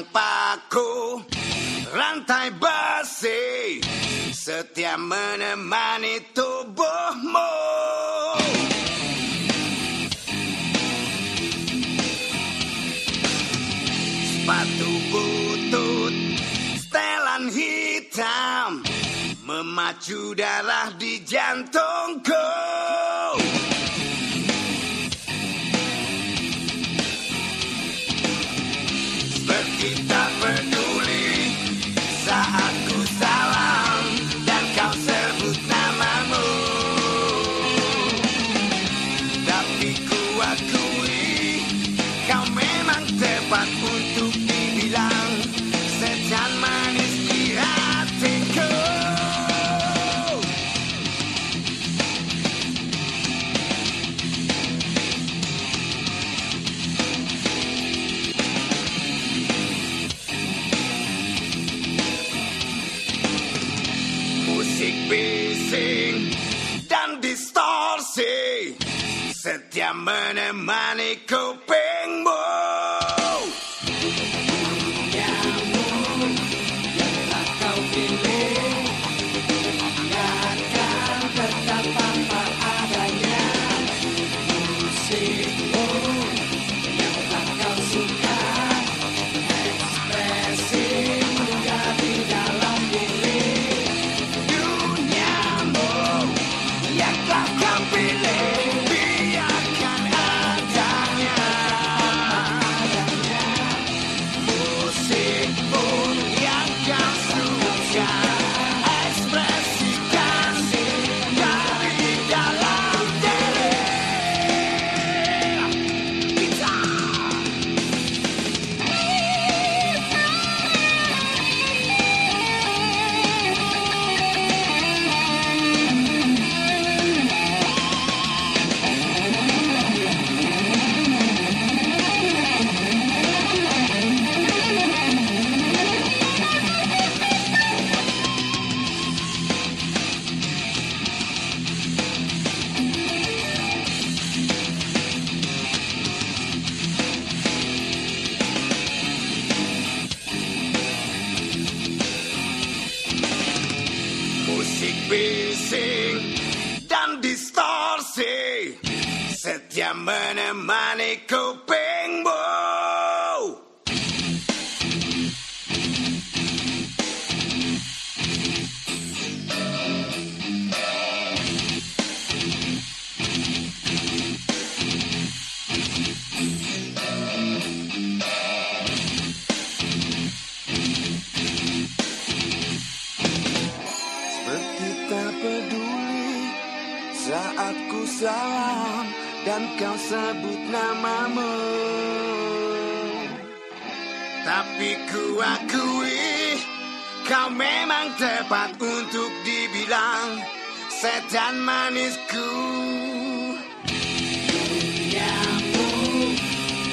Paku, rantai besi Setia menemani tubuhmu. Sepatu butut, setelan hitam Memacu darah di jantungku bising dan distorsi. Setia menemani kupingmu distorsi Setia menemani kupingmu saat ku salam dan kau sebut namamu. Tapi ku akui kau memang tepat untuk dibilang setan manisku. Duniamu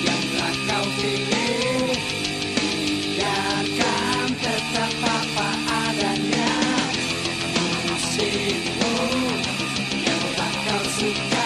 yang telah kau pilih see.